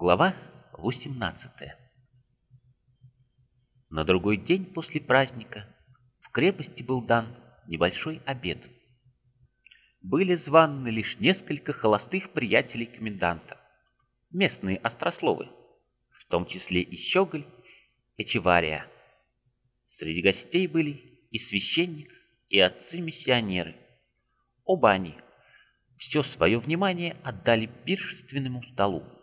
Глава 18 На другой день после праздника в крепости был дан небольшой обед. Были званы лишь несколько холостых приятелей коменданта, местные острословы, в том числе и Щеголь, и Чевария. Среди гостей были и священник, и отцы-миссионеры. Оба они все свое внимание отдали пиршественному столу.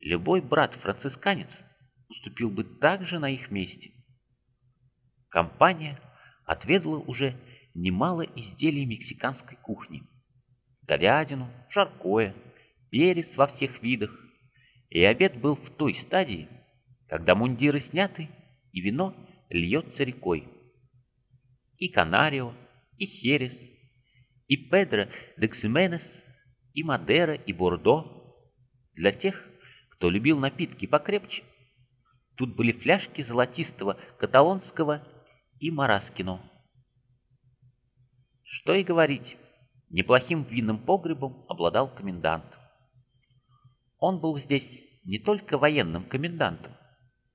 Любой брат-францисканец уступил бы также на их месте. Компания отведала уже немало изделий мексиканской кухни. Говядину, жаркое, перец во всех видах. И обед был в той стадии, когда мундиры сняты и вино льется рекой. И Канарио, и Херес, и Педро де Ксименес, и Мадера, и Бордо. Для тех, кто любил напитки покрепче, тут были фляжки золотистого каталонского и Мараскино. Что и говорить, неплохим винным погребом обладал комендант. Он был здесь не только военным комендантом,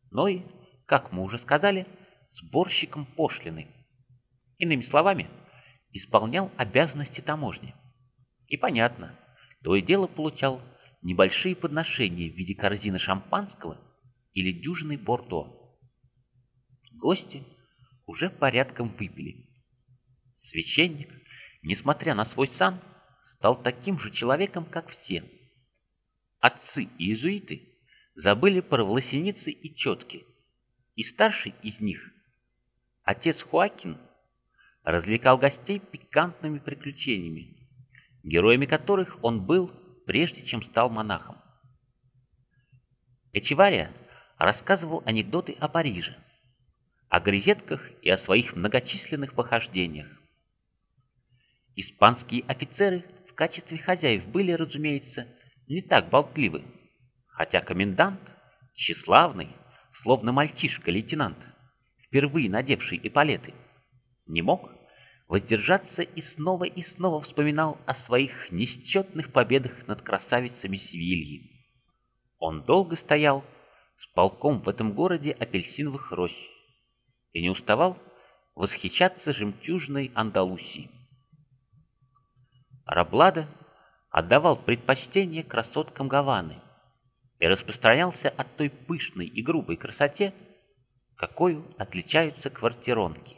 но и, как мы уже сказали, сборщиком пошлины. Иными словами, исполнял обязанности таможни. И понятно, то и дело получал небольшие подношения в виде корзины шампанского или дюжины бордо. Гости уже порядком выпили. Священник, несмотря на свой сан, стал таким же человеком, как все. Отцы и иезуиты забыли про власеницы и четки, и старший из них, отец Хуакин, развлекал гостей пикантными приключениями, героями которых он был, прежде чем стал монахом. Эчевария рассказывал анекдоты о Париже, о грезетках и о своих многочисленных похождениях. Испанские офицеры в качестве хозяев были, разумеется, не так болтливы, хотя комендант, тщеславный, словно мальчишка-лейтенант, впервые надевший эполеты, не мог воздержаться и снова и снова вспоминал о своих несчетных победах над красавицами Севильи. Он долго стоял с полком в этом городе апельсиновых рощ и не уставал восхищаться жемчужной Андалусии. Раблада отдавал предпочтение красоткам Гаваны и распространялся от той пышной и грубой красоте, какой отличаются квартиронки.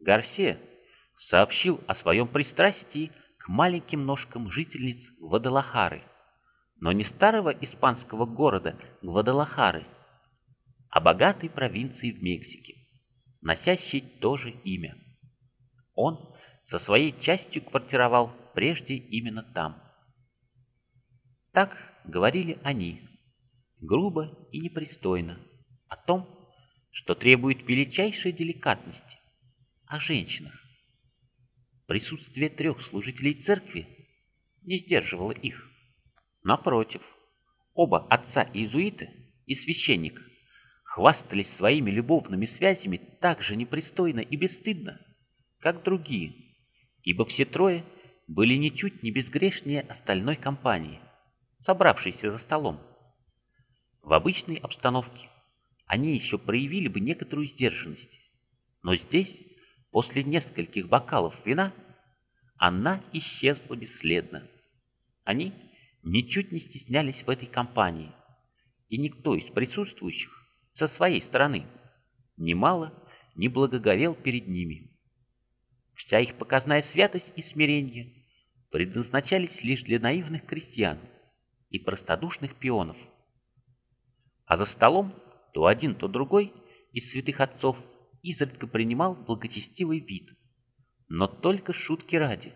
Гарсия сообщил о своем пристрастии к маленьким ножкам жительниц Гвадалахары, но не старого испанского города Гвадалахары, а богатой провинции в Мексике, носящей то же имя. Он со своей частью квартировал прежде именно там. Так говорили они, грубо и непристойно, о том, что требует величайшей деликатности, о женщинах. Присутствие трех служителей церкви не сдерживало их. Напротив, оба отца иезуита и священник хвастались своими любовными связями так же непристойно и бесстыдно, как другие, ибо все трое были ничуть не безгрешнее остальной компании, собравшейся за столом. В обычной обстановке они еще проявили бы некоторую сдержанность, но здесь После нескольких бокалов вина она исчезла бесследно. Они ничуть не стеснялись в этой компании, и никто из присутствующих со своей стороны немало не благоговел перед ними. Вся их показная святость и смирение предназначались лишь для наивных крестьян и простодушных пионов. А за столом то один, то другой из святых отцов – изредка принимал благочестивый вид, но только шутки ради,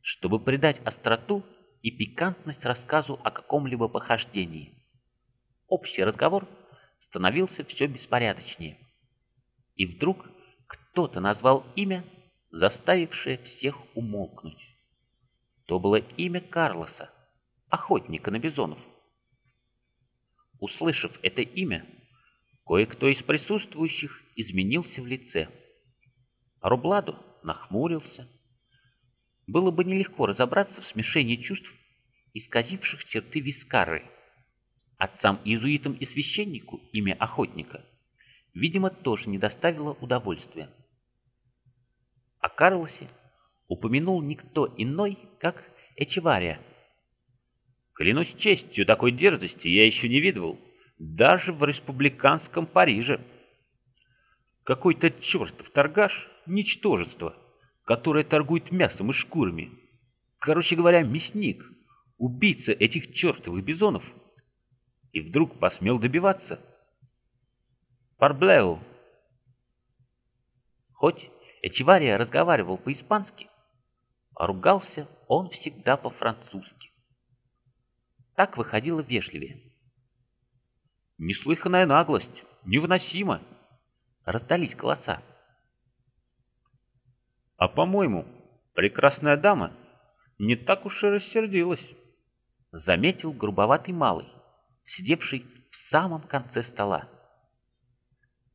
чтобы придать остроту и пикантность рассказу о каком-либо похождении. Общий разговор становился все беспорядочнее. И вдруг кто-то назвал имя, заставившее всех умолкнуть. То было имя Карлоса, охотника на бизонов. Услышав это имя, Кое-кто из присутствующих изменился в лице. Рубладу нахмурился. Было бы нелегко разобраться в смешении чувств исказивших черты Вискары. Отцам-иезуитам и священнику имя охотника, видимо, тоже не доставило удовольствия. О Карлосе упомянул никто иной, как Эчевария. «Клянусь честью, такой дерзости я еще не видывал, даже в республиканском Париже. Какой-то чертов торгаш — ничтожество, которое торгует мясом и шкурами. Короче говоря, мясник, убийца этих чертовых бизонов. И вдруг посмел добиваться. Парблеу. Хоть Эчевария разговаривал по-испански, а ругался он всегда по-французски. Так выходило вежливее. «Неслыханная наглость! Невыносимо!» Раздались голоса. «А по-моему, прекрасная дама не так уж и рассердилась», заметил грубоватый малый, сидевший в самом конце стола.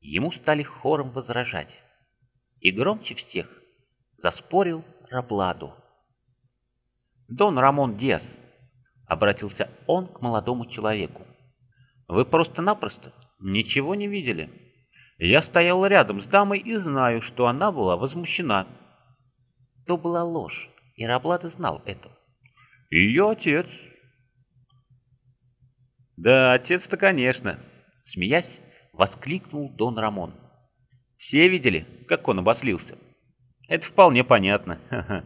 Ему стали хором возражать, и громче всех заспорил Рабладу. «Дон Рамон Диас», — обратился он к молодому человеку, — «вы просто-напросто ничего не видели. Я стоял рядом с дамой и знаю, что она была возмущена». То была ложь, и Раблада знал это. «Ее отец». «Да, отец-то, конечно», — смеясь, воскликнул Дон Рамон. «Все видели, как он обослился?» Это вполне понятно.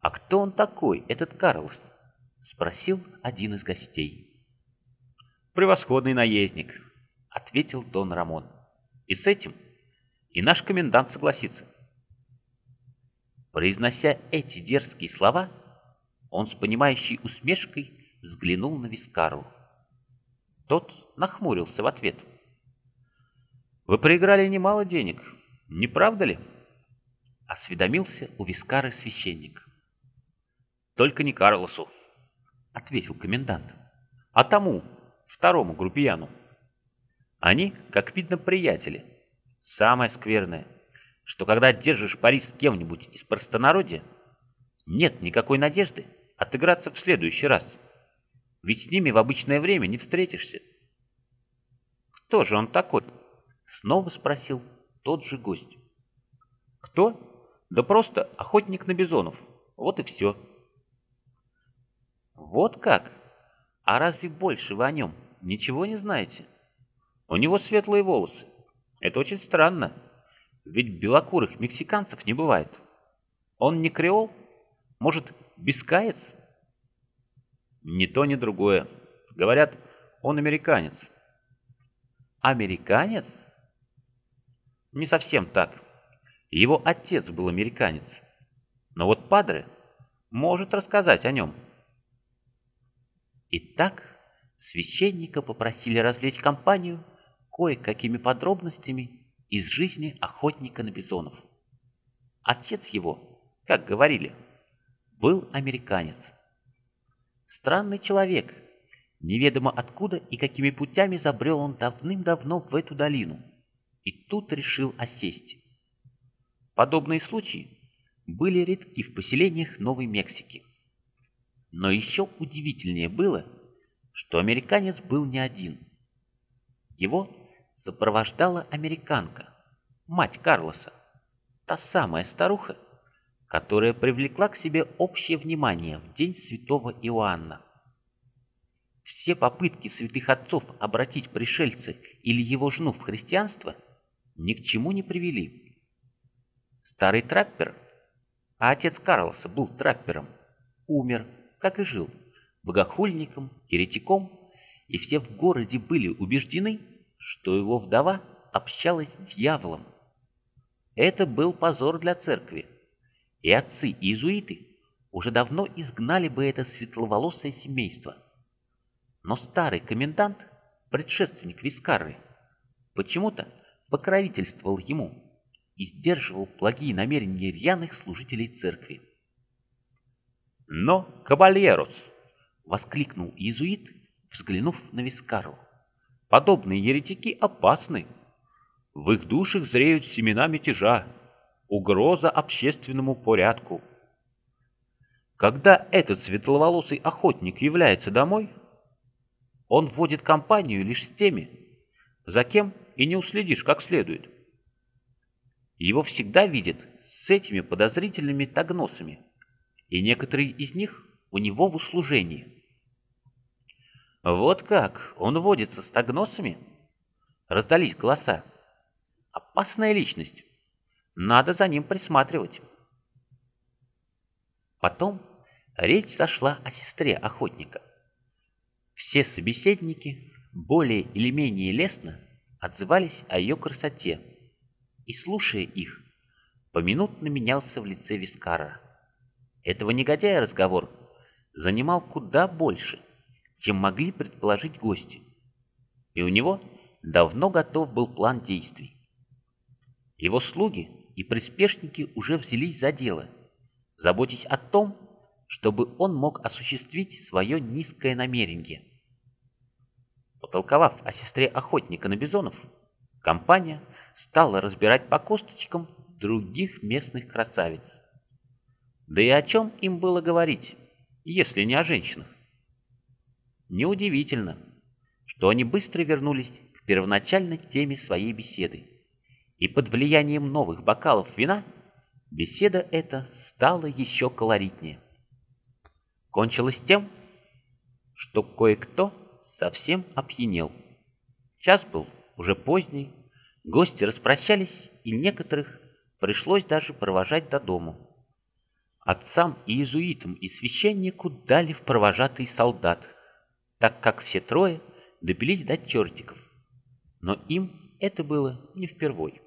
«А кто он такой, этот Карлос?» — спросил один из гостей. «Превосходный наездник», — ответил Дон Рамон. «И с этим и наш комендант согласится». Произнося эти дерзкие слова, он с понимающей усмешкой взглянул на Вискару. Тот нахмурился в ответ. «Вы проиграли немало денег, не правда ли?» осведомился у Вискары священник. «Только не Карлосу», — ответил комендант, — «а тому, второму группияну. Они, как видно, приятели. Самое скверное, что когда держишь пари с кем-нибудь из простонародья, нет никакой надежды отыграться в следующий раз, ведь с ними в обычное время не встретишься». «Кто же он такой?» — снова спросил тот же гость. «Кто?» Да просто охотник на бизонов. Вот и все. Вот как? А разве больше вы о нем ничего не знаете? У него светлые волосы. Это очень странно. Ведь белокурых мексиканцев не бывает. Он не креол? Может, бискаец? Ни то, ни другое. Говорят, он американец. Американец? Не совсем так. Его отец был американец. Но вот Падре может рассказать о нем. Итак, священника попросили развлечь компанию кое-какими подробностями из жизни охотника на бизонов. Отец его, как говорили, был американец. Странный человек, неведомо откуда и какими путями забрел он давным-давно в эту долину, и тут решил осесть. Подобные случаи были редки в поселениях Новой Мексики. Но еще удивительнее было, что американец был не один. Его сопровождала американка, мать Карлоса, та самая старуха, которая привлекла к себе общее внимание в день святого Иоанна. Все попытки святых отцов обратить пришельца или его жену в христианство ни к чему не привели. Старый траппер, а отец Карлоса был траппером, умер, как и жил, богохульником, еретиком, и все в городе были убеждены, что его вдова общалась с дьяволом. Это был позор для церкви, и отцы-иезуиты уже давно изгнали бы это светловолосое семейство. Но старый комендант, предшественник Вискары, почему-то покровительствовал ему и сдерживал благие намерения рьяных служителей церкви. «Но, кабальерос!» — воскликнул иезуит, взглянув на Вискару. «Подобные еретики опасны. В их душах зреют семена мятежа, угроза общественному порядку». Когда этот светловолосый охотник является домой, он вводит компанию лишь с теми, за кем и не уследишь как следует. Его всегда видят с этими подозрительными тагносами, и некоторые из них у него в услужении. Вот как, он водится с тагносами? Раздались голоса. Опасная личность. Надо за ним присматривать. Потом речь зашла о сестре охотника. Все собеседники более или менее лестно отзывались о ее красоте, и, слушая их, поминутно менялся в лице Вискара. Этого негодяя разговор занимал куда больше, чем могли предположить гости, и у него давно готов был план действий. Его слуги и приспешники уже взялись за дело, заботясь о том, чтобы он мог осуществить свое низкое намерение – Потолковав о сестре охотника на бизонов, компания стала разбирать по косточкам других местных красавиц. Да и о чем им было говорить, если не о женщинах? Неудивительно, что они быстро вернулись к первоначальной теме своей беседы. И под влиянием новых бокалов вина беседа эта стала еще колоритнее. Кончилось тем, что кое-кто совсем опьянел. Час был уже поздний, гости распрощались, и некоторых пришлось даже провожать до дому. Отцам иезуитам и священнику дали в провожатый солдат, так как все трое допились до чертиков. Но им это было не впервой.